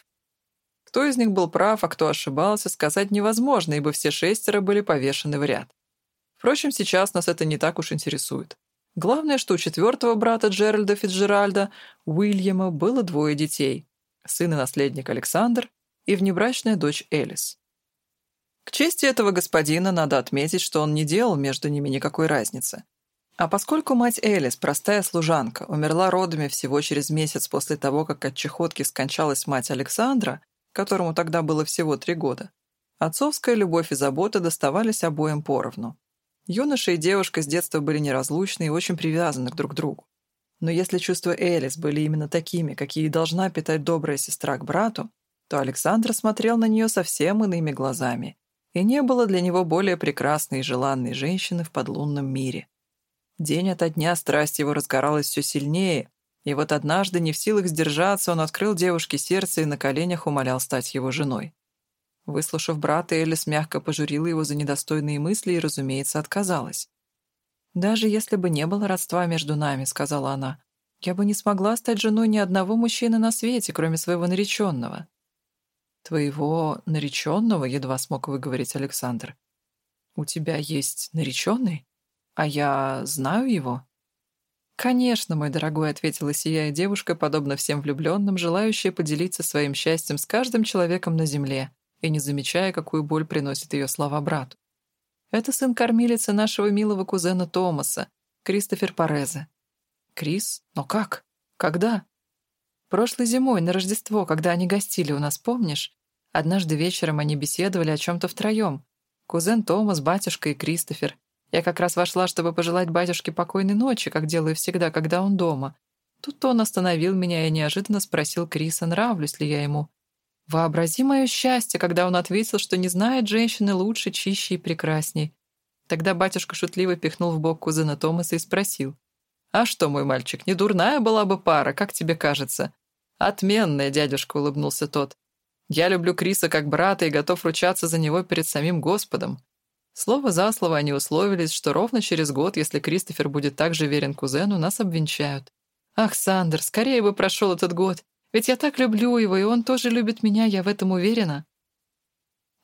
Кто из них был прав, а кто ошибался, сказать невозможно, ибо все шестеро были повешены в ряд. Впрочем, сейчас нас это не так уж интересует. Главное, что у четвертого брата Джеральда Фитджеральда, Уильяма, было двое детей. Сын и наследник Александр и внебрачная дочь Элис. К чести этого господина надо отметить, что он не делал между ними никакой разницы. А поскольку мать Элис, простая служанка, умерла родами всего через месяц после того, как от чехотки скончалась мать Александра, которому тогда было всего три года, отцовская любовь и забота доставались обоим поровну. Юноша и девушка с детства были неразлучны и очень привязаны друг к другу. Но если чувства Элис были именно такими, какие должна питать добрая сестра к брату, то Александр смотрел на нее совсем иными глазами, и не было для него более прекрасной и желанной женщины в подлунном мире. День ото дня страсть его разгоралась все сильнее, и вот однажды, не в силах сдержаться, он открыл девушке сердце и на коленях умолял стать его женой. Выслушав брата, Элис мягко пожурила его за недостойные мысли и, разумеется, отказалась. «Даже если бы не было родства между нами», — сказала она, «я бы не смогла стать женой ни одного мужчины на свете, кроме своего нареченного». «Твоего нареченного?» — едва смог выговорить Александр. «У тебя есть нареченный? А я знаю его?» «Конечно, мой дорогой», — ответила сияя девушка, подобно всем влюбленным, желающая поделиться своим счастьем с каждым человеком на земле и не замечая, какую боль приносит ее слова брату. «Это сын кормилицы нашего милого кузена Томаса, Кристофер Порезе». «Крис? Но как? Когда?» «Прошлой зимой, на Рождество, когда они гостили у нас, помнишь? Однажды вечером они беседовали о чем-то втроем. Кузен Томас, батюшка и Кристофер. Я как раз вошла, чтобы пожелать батюшке покойной ночи, как делаю всегда, когда он дома. Тут он остановил меня и неожиданно спросил Криса, нравлюсь ли я ему. Вообрази мое счастье, когда он ответил, что не знает женщины лучше, чище и прекрасней. Тогда батюшка шутливо пихнул в бок кузена Томаса и спросил. «А что, мой мальчик, не дурная была бы пара, как тебе кажется?» «Отменная, дядюшка», — улыбнулся тот. «Я люблю Криса как брата и готов ручаться за него перед самим Господом». Слово за слово они условились, что ровно через год, если Кристофер будет так же верен кузену, нас обвенчают. «Ах, Сандер, скорее бы прошел этот год. Ведь я так люблю его, и он тоже любит меня, я в этом уверена».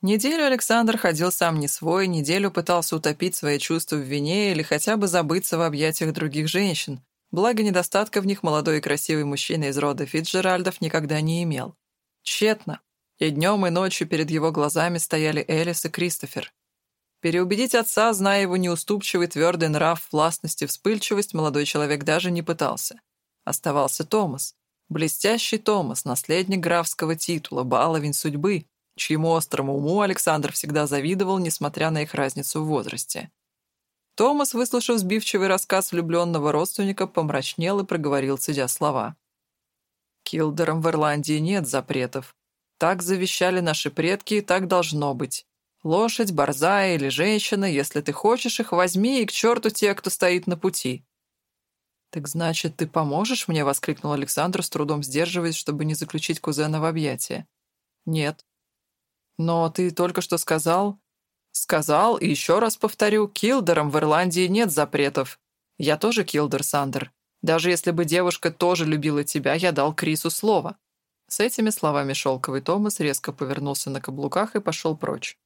Неделю Александр ходил сам не свой, неделю пытался утопить свои чувства в вине или хотя бы забыться в объятиях других женщин, благо недостатка в них молодой и красивый мужчина из рода Фитджеральдов никогда не имел. Тщетно. И днем, и ночью перед его глазами стояли Элис и Кристофер. Переубедить отца, зная его неуступчивый твердый нрав, властность и вспыльчивость, молодой человек даже не пытался. Оставался Томас. Блестящий Томас, наследник графского титула, баловень судьбы, чьему острому уму Александр всегда завидовал, несмотря на их разницу в возрасте. Томас, выслушав сбивчивый рассказ влюбленного родственника, помрачнел и проговорил, цедя слова. «Килдерам в Ирландии нет запретов. Так завещали наши предки, и так должно быть. Лошадь, борзая или женщина, если ты хочешь их, возьми, и к черту те, кто стоит на пути». «Так значит, ты поможешь мне?» — воскликнул Александр, с трудом сдерживаясь, чтобы не заключить кузена в объятия. «Нет». «Но ты только что сказал...» «Сказал, и еще раз повторю, килдерам в Ирландии нет запретов. Я тоже килдер, Сандер. Даже если бы девушка тоже любила тебя, я дал Крису слово». С этими словами шелковый Томас резко повернулся на каблуках и пошел прочь.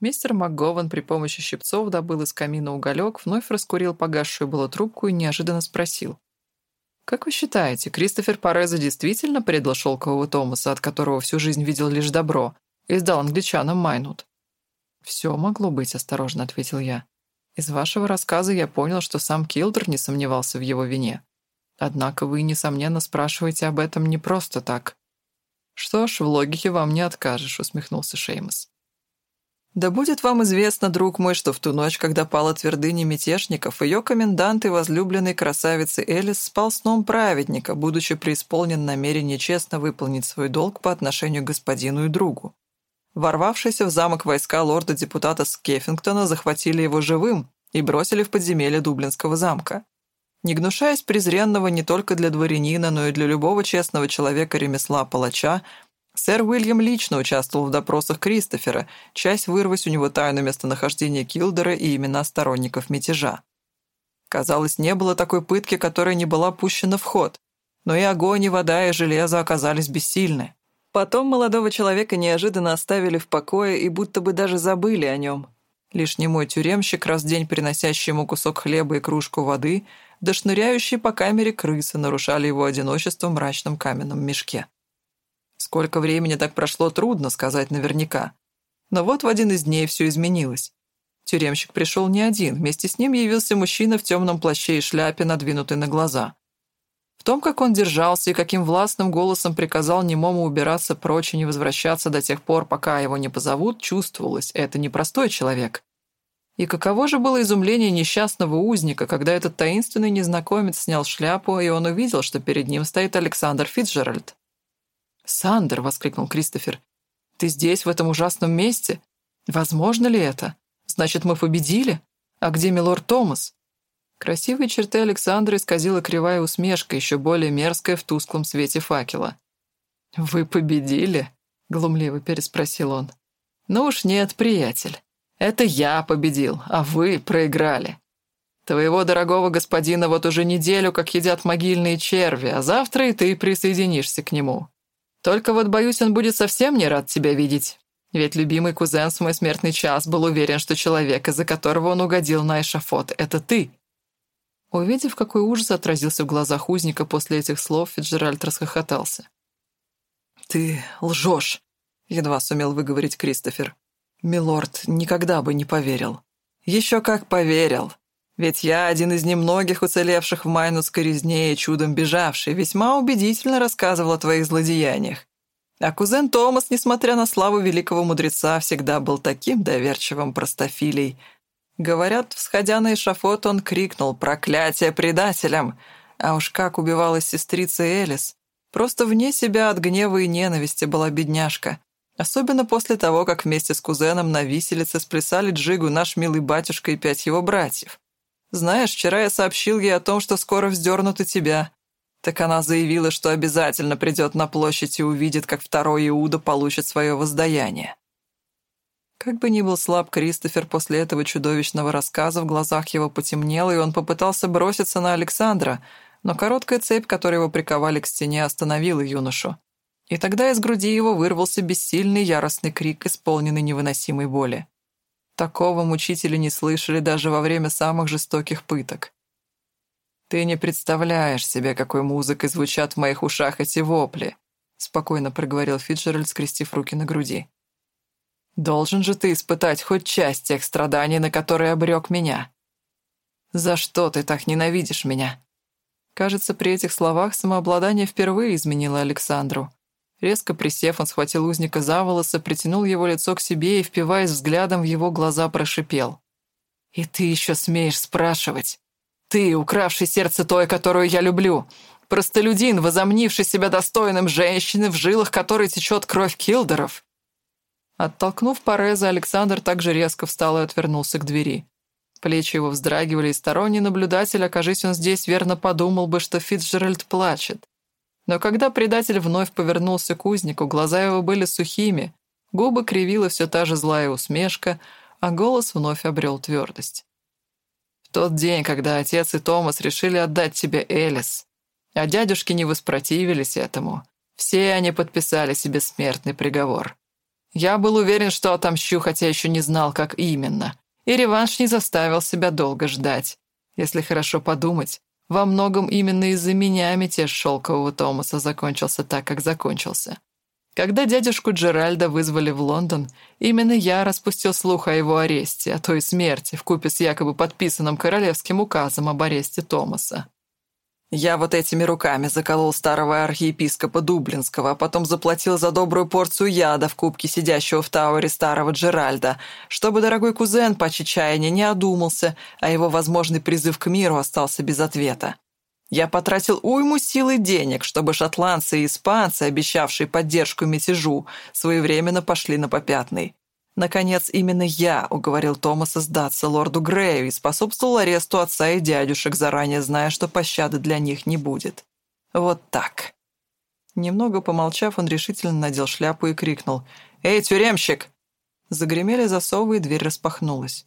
Мистер МакГован при помощи щипцов добыл из камина уголек, вновь раскурил погасшую было трубку и неожиданно спросил. «Как вы считаете, Кристофер Пареза действительно предал шелкового Томаса, от которого всю жизнь видел лишь добро, и сдал англичанам Майнут?» «Все могло быть», — осторожно ответил я. «Из вашего рассказа я понял, что сам Килдер не сомневался в его вине. Однако вы, несомненно, спрашиваете об этом не просто так». «Что ж, в логике вам не откажешь», — усмехнулся Шеймос. Да будет вам известно, друг мой, что в ту ночь, когда пала твердыня мятежников, ее комендант и возлюбленный красавицы Элис спал сном праведника, будучи преисполнен намерение честно выполнить свой долг по отношению к господину и другу. Ворвавшиеся в замок войска лорда-депутата Скеффингтона захватили его живым и бросили в подземелье Дублинского замка. Не гнушаясь презренного не только для дворянина, но и для любого честного человека ремесла палача, Сэр Уильям лично участвовал в допросах Кристофера, часть вырвать у него тайну местонахождения Килдера и имена сторонников мятежа. Казалось, не было такой пытки, которая не была пущена в ход. Но и огонь, и вода, и железо оказались бессильны. Потом молодого человека неожиданно оставили в покое и будто бы даже забыли о нем. Лишь немой тюремщик, раз в день приносящий ему кусок хлеба и кружку воды, да шныряющие по камере крысы нарушали его одиночество в мрачном каменном мешке. Сколько времени так прошло, трудно сказать наверняка. Но вот в один из дней все изменилось. Тюремщик пришел не один, вместе с ним явился мужчина в темном плаще и шляпе, надвинутой на глаза. В том, как он держался и каким властным голосом приказал немому убираться прочь и не возвращаться до тех пор, пока его не позовут, чувствовалось, это непростой человек. И каково же было изумление несчастного узника, когда этот таинственный незнакомец снял шляпу, и он увидел, что перед ним стоит Александр Фитджеральд. «Сандер!» — воскликнул Кристофер. «Ты здесь, в этом ужасном месте? Возможно ли это? Значит, мы победили? А где милорд Томас?» Красивые черты Александра исказила кривая усмешка, еще более мерзкая в тусклом свете факела. «Вы победили?» — глумливо переспросил он. «Ну уж нет, приятель. Это я победил, а вы проиграли. Твоего дорогого господина вот уже неделю как едят могильные черви, а завтра и ты присоединишься к нему. Только вот, боюсь, он будет совсем не рад тебя видеть. Ведь любимый кузен в мой смертный час был уверен, что человек, из-за которого он угодил на эшафот, — это ты». Увидев, какой ужас отразился в глазах узника после этих слов, Фиджеральд расхохотался. «Ты лжешь», — едва сумел выговорить Кристофер. «Милорд никогда бы не поверил». «Еще как поверил. Ведь я один из немногих уцелевших в Майнусской резне и чудом бежавший, весьма убедительно рассказывал о твоих злодеяниях. А кузен Томас, несмотря на славу великого мудреца, всегда был таким доверчивым простофилей. Говорят, всходя на эшафот, он крикнул «Проклятие предателям!» А уж как убивалась сестрица Элис. Просто вне себя от гнева и ненависти была бедняжка. Особенно после того, как вместе с кузеном на виселице сплясали Джигу наш милый батюшка и пять его братьев. Знаешь, вчера я сообщил ей о том, что скоро вздернут и тебя. Так она заявила, что обязательно придет на площадь и увидит, как второй Иуда получит свое воздаяние. Как бы ни был слаб Кристофер после этого чудовищного рассказа, в глазах его потемнело, и он попытался броситься на Александра, но короткая цепь, которой его приковали к стене, остановила юношу. И тогда из груди его вырвался бессильный яростный крик, исполненный невыносимой боли. Такого мучители не слышали даже во время самых жестоких пыток. «Ты не представляешь себе, какой музыкой звучат в моих ушах эти вопли», спокойно проговорил Фиджеральд, скрестив руки на груди. «Должен же ты испытать хоть часть тех страданий, на которые обрек меня. За что ты так ненавидишь меня?» Кажется, при этих словах самообладание впервые изменило Александру. Резко присев, он схватил узника за волосы, притянул его лицо к себе и, впиваясь взглядом в его глаза, прошипел. «И ты еще смеешь спрашивать? Ты, укравший сердце той, которую я люблю, простолюдин, возомнивший себя достойным женщины, в жилах которой течет кровь килдеров?» Оттолкнув Пореза, Александр также резко встал и отвернулся к двери. Плечи его вздрагивали, и сторонний наблюдатель, окажись он здесь, верно подумал бы, что Фитцджеральд плачет. Но когда предатель вновь повернулся к узнику, глаза его были сухими, губы кривила все та же злая усмешка, а голос вновь обрел твердость. «В тот день, когда отец и Томас решили отдать тебе Элис, а дядюшки не воспротивились этому, все они подписали себе смертный приговор. Я был уверен, что отомщу, хотя еще не знал, как именно, и реванш не заставил себя долго ждать. Если хорошо подумать, во многом именно из-за меня мятеж шелкового Томаса закончился так, как закончился. Когда дядюшку Джеральда вызвали в Лондон, именно я распустил слух о его аресте, о той смерти, вкупе с якобы подписанным королевским указом об аресте Томаса. Я вот этими руками заколол старого архиепископа Дублинского, а потом заплатил за добрую порцию яда в кубке сидящего в Тауэре старого Джеральда, чтобы дорогой кузен по чечаянию не одумался, а его возможный призыв к миру остался без ответа. Я потратил уйму сил и денег, чтобы шотландцы и испанцы, обещавшие поддержку мятежу, своевременно пошли на попятный. Наконец, именно я уговорил Томаса сдаться лорду Грею и способствовал аресту отца и дядюшек, заранее зная, что пощады для них не будет. Вот так. Немного помолчав, он решительно надел шляпу и крикнул «Эй, тюремщик!» Загремели засовы, и дверь распахнулась.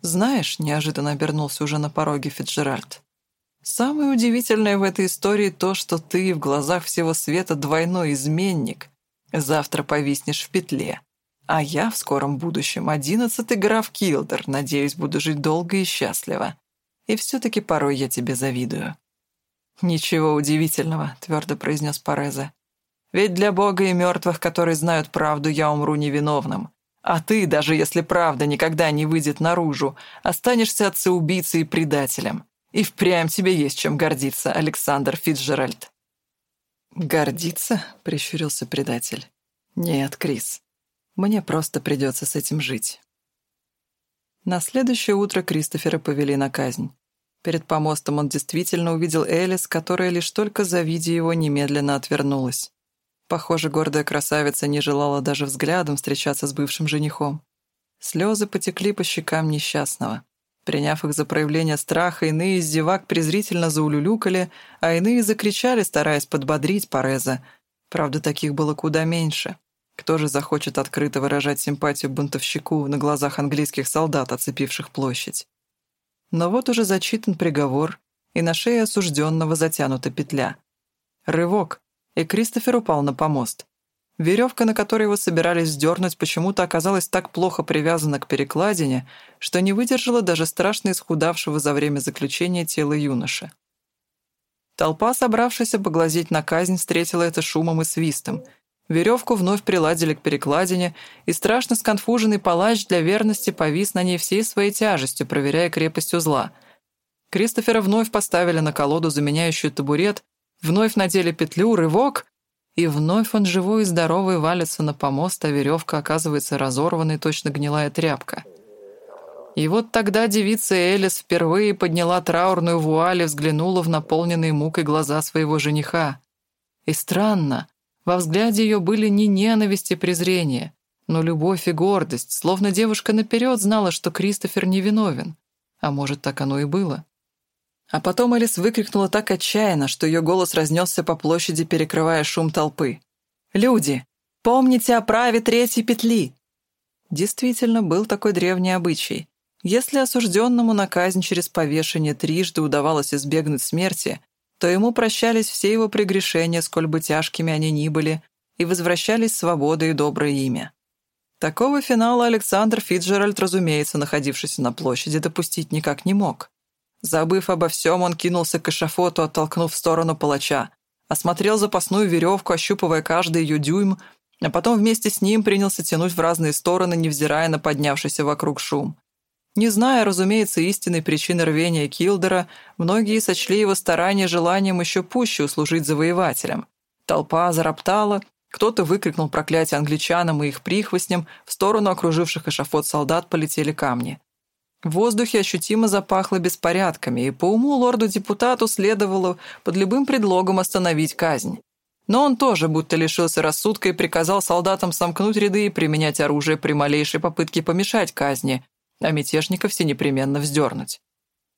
«Знаешь», — неожиданно обернулся уже на пороге Фиджеральд, «самое удивительное в этой истории то, что ты в глазах всего света двойной изменник. Завтра повиснешь в петле». А я в скором будущем одиннадцатый граф Килдер, надеюсь, буду жить долго и счастливо. И все-таки порой я тебе завидую». «Ничего удивительного», — твердо произнес Парезе. «Ведь для Бога и мертвых, которые знают правду, я умру невиновным. А ты, даже если правда никогда не выйдет наружу, останешься отцеубийцей и предателем. И впрямь тебе есть чем гордиться, Александр Фитджеральд». «Гордиться?» — прищурился предатель. «Нет, Крис, мне просто придется с этим жить. На следующее утро Кристофера повели на казнь. Перед помостом он действительно увидел Элис, которая лишь только завидя его немедленно отвернулась. Похоже, гордая красавица не желала даже взглядом встречаться с бывшим женихом. Слезы потекли по щекам несчастного. Приняв их за проявление страха, иные из зевак презрительно заулюлюкали, а иные закричали, стараясь подбодрить Пореза. Правда, таких было куда меньше. Кто же захочет открыто выражать симпатию бунтовщику на глазах английских солдат, оцепивших площадь? Но вот уже зачитан приговор, и на шее осужденного затянута петля. Рывок, и Кристофер упал на помост. Веревка, на которой его собирались сдернуть, почему-то оказалась так плохо привязана к перекладине, что не выдержала даже страшно исхудавшего за время заключения тела юноши. Толпа, собравшаяся поглазеть на казнь, встретила это шумом и свистом — Веревку вновь приладили к перекладине, и страшно сконфуженный палач для верности повис на ней всей своей тяжестью, проверяя крепость узла. Кристофера вновь поставили на колоду, заменяющую табурет, вновь надели петлю, рывок, и вновь он живой и здоровый валится на помост, а веревка оказывается разорванной, точно гнилая тряпка. И вот тогда девица Элис впервые подняла траурную вуаль и взглянула в наполненные мукой глаза своего жениха. И странно, во взгляде ее были не ненависть и презрение, но любовь и гордость, словно девушка наперед знала, что Кристофер невиновен. А может, так оно и было. А потом Элис выкрикнула так отчаянно, что ее голос разнесся по площади, перекрывая шум толпы. «Люди, помните о праве третьей петли!» Действительно, был такой древний обычай. Если осужденному на казнь через повешение трижды удавалось избегнуть смерти, то ему прощались все его прегрешения, сколь бы тяжкими они ни были, и возвращались свобода и доброе имя. Такого финала Александр Фитджеральд, разумеется, находившийся на площади, допустить никак не мог. Забыв обо всем, он кинулся к эшафоту, оттолкнув в сторону палача, осмотрел запасную веревку, ощупывая каждый ее дюйм, а потом вместе с ним принялся тянуть в разные стороны, невзирая на поднявшийся вокруг шум. Не зная, разумеется, истинной причины рвения Килдера, многие сочли его старания желанием еще пуще услужить завоевателям. Толпа зароптала, кто-то выкрикнул проклятие англичанам и их прихвостням, в сторону окруживших эшафот солдат полетели камни. В воздухе ощутимо запахло беспорядками, и по уму лорду-депутату следовало под любым предлогом остановить казнь. Но он тоже будто лишился рассудка и приказал солдатам сомкнуть ряды и применять оружие при малейшей попытке помешать казни, а мятежников все непременно вздернуть.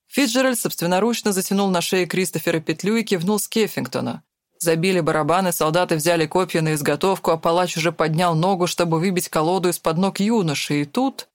Фитджеральд собственноручно затянул на шее Кристофера петлю и кивнул Скеффингтону. Забили барабаны, солдаты взяли копья на изготовку, а палач уже поднял ногу, чтобы выбить колоду из-под ног юноши, и тут...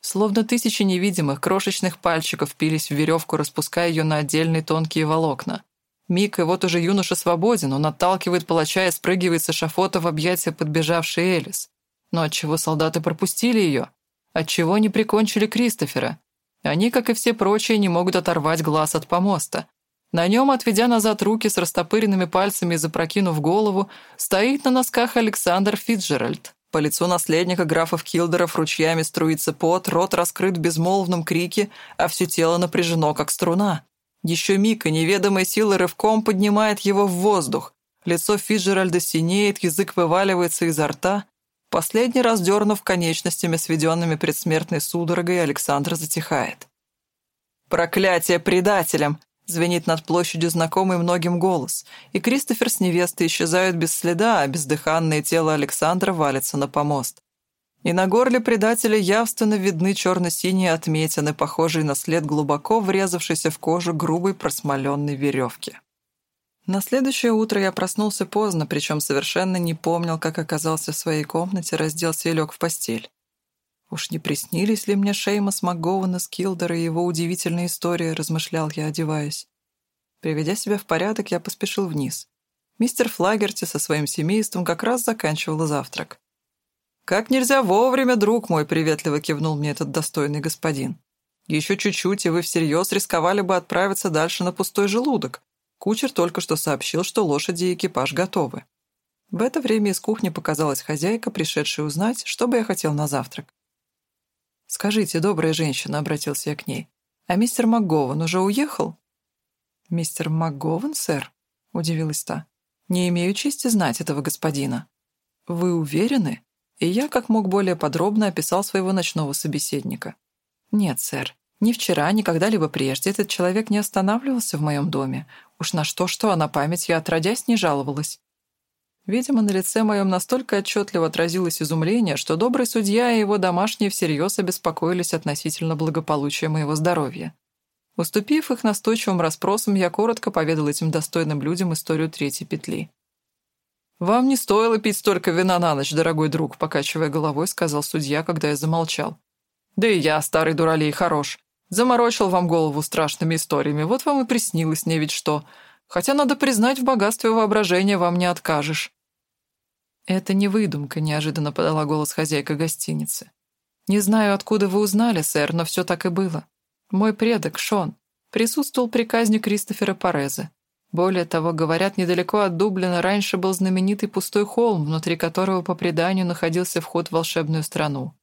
Словно тысячи невидимых крошечных пальчиков впились в веревку, распуская ее на отдельные тонкие волокна. Миг, и вот уже юноша свободен, он отталкивает палача и спрыгивает с эшафота в объятия подбежавшей Элис. Но отчего солдаты пропустили ее? Отчего не прикончили Кристофера? Они, как и все прочие, не могут оторвать глаз от помоста. На нем, отведя назад руки с растопыренными пальцами и запрокинув голову, стоит на носках Александр Фитджеральд. По лицу наследника графов Килдеров ручьями струится пот, рот раскрыт в безмолвном крике, а все тело напряжено, как струна. Еще миг, и неведомой силой рывком поднимает его в воздух. Лицо Фиджеральда синеет, язык вываливается изо рта. Последний раз дернув конечностями, сведенными предсмертной судорогой, Александр затихает. «Проклятие предателям!» — звенит над площадью знакомый многим голос, и Кристофер с невестой исчезают без следа, а бездыханное тело Александра валится на помост и на горле предателя явственно видны черно-синие отметины, похожие на след глубоко врезавшейся в кожу грубой просмоленной веревки. На следующее утро я проснулся поздно, причем совершенно не помнил, как оказался в своей комнате, разделся и лег в постель. Уж не приснились ли мне Шеймас МакГоуэн из Килдера и его удивительная история, размышлял я, одеваясь. Приведя себя в порядок, я поспешил вниз. Мистер Флагерти со своим семейством как раз заканчивал завтрак. «Как нельзя вовремя, друг мой!» — приветливо кивнул мне этот достойный господин. «Еще чуть-чуть, и вы всерьез рисковали бы отправиться дальше на пустой желудок. Кучер только что сообщил, что лошади и экипаж готовы». В это время из кухни показалась хозяйка, пришедшая узнать, что бы я хотел на завтрак. «Скажите, добрая женщина», — обратился я к ней, «а мистер МакГован уже уехал?» «Мистер МакГован, сэр?» — удивилась та. «Не имею чести знать этого господина». «Вы уверены?» И я как мог более подробно описал своего ночного собеседника. «Нет, сэр, ни вчера, ни когда-либо прежде этот человек не останавливался в моем доме. Уж на что-что, а на память я отродясь не жаловалась». Видимо, на лице моем настолько отчетливо отразилось изумление, что добрый судья и его домашние всерьез обеспокоились относительно благополучия моего здоровья. Уступив их настойчивым расспросам, я коротко поведал этим достойным людям историю третьей петли. «Вам не стоило пить столько вина на ночь, дорогой друг», покачивая головой, сказал судья, когда я замолчал. «Да и я, старый дуралей, хорош. Заморочил вам голову страшными историями, вот вам и приснилось не ведь что. Хотя, надо признать, в богатстве воображения вам не откажешь». «Это не выдумка», — неожиданно подала голос хозяйка гостиницы. «Не знаю, откуда вы узнали, сэр, но все так и было. Мой предок, Шон, присутствовал при казни Кристофера Пореза. Более того, говорят, недалеко от Дублина раньше был знаменитый пустой холм, внутри которого, по преданию, находился вход в волшебную страну.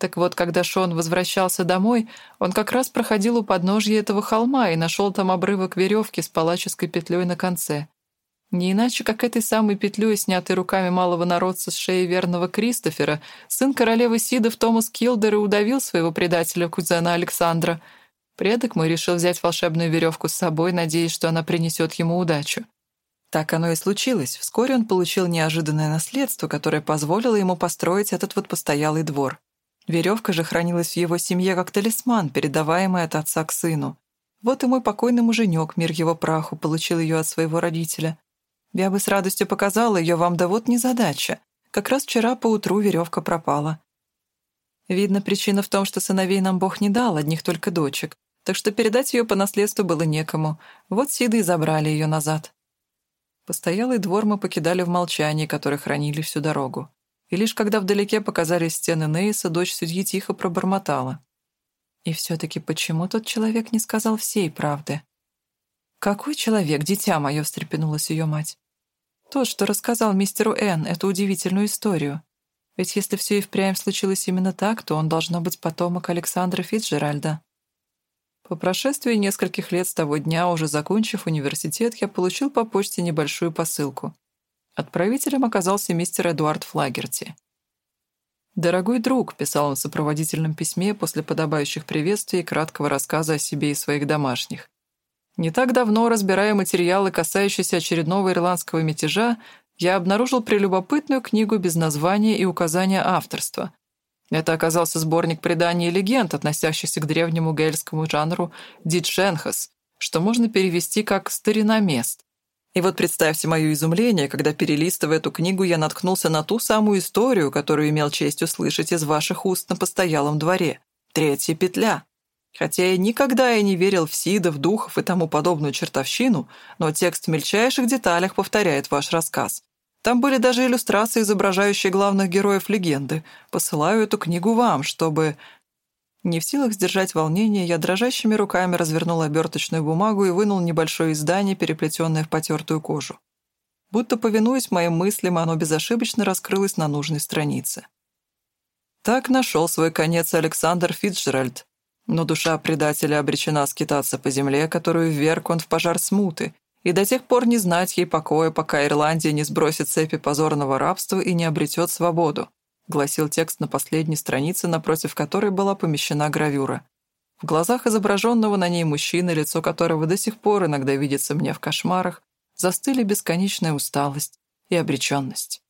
Так вот, когда Шон возвращался домой, он как раз проходил у подножья этого холма и нашел там обрывок веревки с палаческой петлей на конце. Не иначе, как этой самой петлей, снятой руками малого народца с шеи верного Кристофера, сын королевы Сидов Томас Килдер и удавил своего предателя, кузена Александра — Предок мой решил взять волшебную веревку с собой, надеясь, что она принесет ему удачу. Так оно и случилось. Вскоре он получил неожиданное наследство, которое позволило ему построить этот вот постоялый двор. Веревка же хранилась в его семье как талисман, передаваемый от отца к сыну. Вот и мой покойный муженек, мир его праху, получил ее от своего родителя. Я бы с радостью показала ее вам, да вот незадача. Как раз вчера поутру веревка пропала. Видно, причина в том, что сыновей нам Бог не дал, одних только дочек. так что передать ее по наследству было некому. Вот Сиды забрали ее назад. Постоялый двор мы покидали в молчании, которое хранили всю дорогу. И лишь когда вдалеке показались стены Нейса, дочь судьи тихо пробормотала. И все-таки почему тот человек не сказал всей правды? «Какой человек, дитя мое?» — встрепенулась ее мать. «Тот, что рассказал мистеру Н. эту удивительную историю. Ведь если все и впрямь случилось именно так, то он должно быть потомок Александра Фитджеральда». По прошествии нескольких лет с того дня, уже закончив университет, я получил по почте небольшую посылку. Отправителем оказался мистер Эдуард Флагерти. «Дорогой друг», — писал он в сопроводительном письме после подобающих приветствий и краткого рассказа о себе и своих домашних. «Не так давно, разбирая материалы, касающиеся очередного ирландского мятежа, я обнаружил прелюбопытную книгу без названия и указания авторства, это оказался сборник преданий и легенд, относящихся к древнему гельскому жанру дидженхас, что можно перевести как «старина мест». И вот представьте мое изумление, когда, перелистывая эту книгу, я наткнулся на ту самую историю, которую имел честь услышать из ваших уст на постоялом дворе. Третья петля. Хотя я никогда и не верил в сидов, духов и тому подобную чертовщину, но текст в мельчайших деталях повторяет ваш рассказ. Там были даже иллюстрации, изображающие главных героев легенды. Посылаю эту книгу вам, чтобы...» Не в силах сдержать волнение, я дрожащими руками развернул оберточную бумагу и вынул небольшое издание, переплетенное в потертую кожу. Будто повинуясь моим мыслям, оно безошибочно раскрылось на нужной странице. Так нашел свой конец Александр Фитджеральд, но душа предателя обречена скитаться по земле, которую вверг он в пожар смуты, и до тех пор не знать ей покоя, пока Ирландия не сбросит цепи позорного рабства и не обретет свободу», гласил текст на последней странице, напротив которой была помещена гравюра. В глазах изображенного на ней мужчины, лицо которого до сих пор иногда видится мне в кошмарах, застыли бесконечная усталость и обреченность.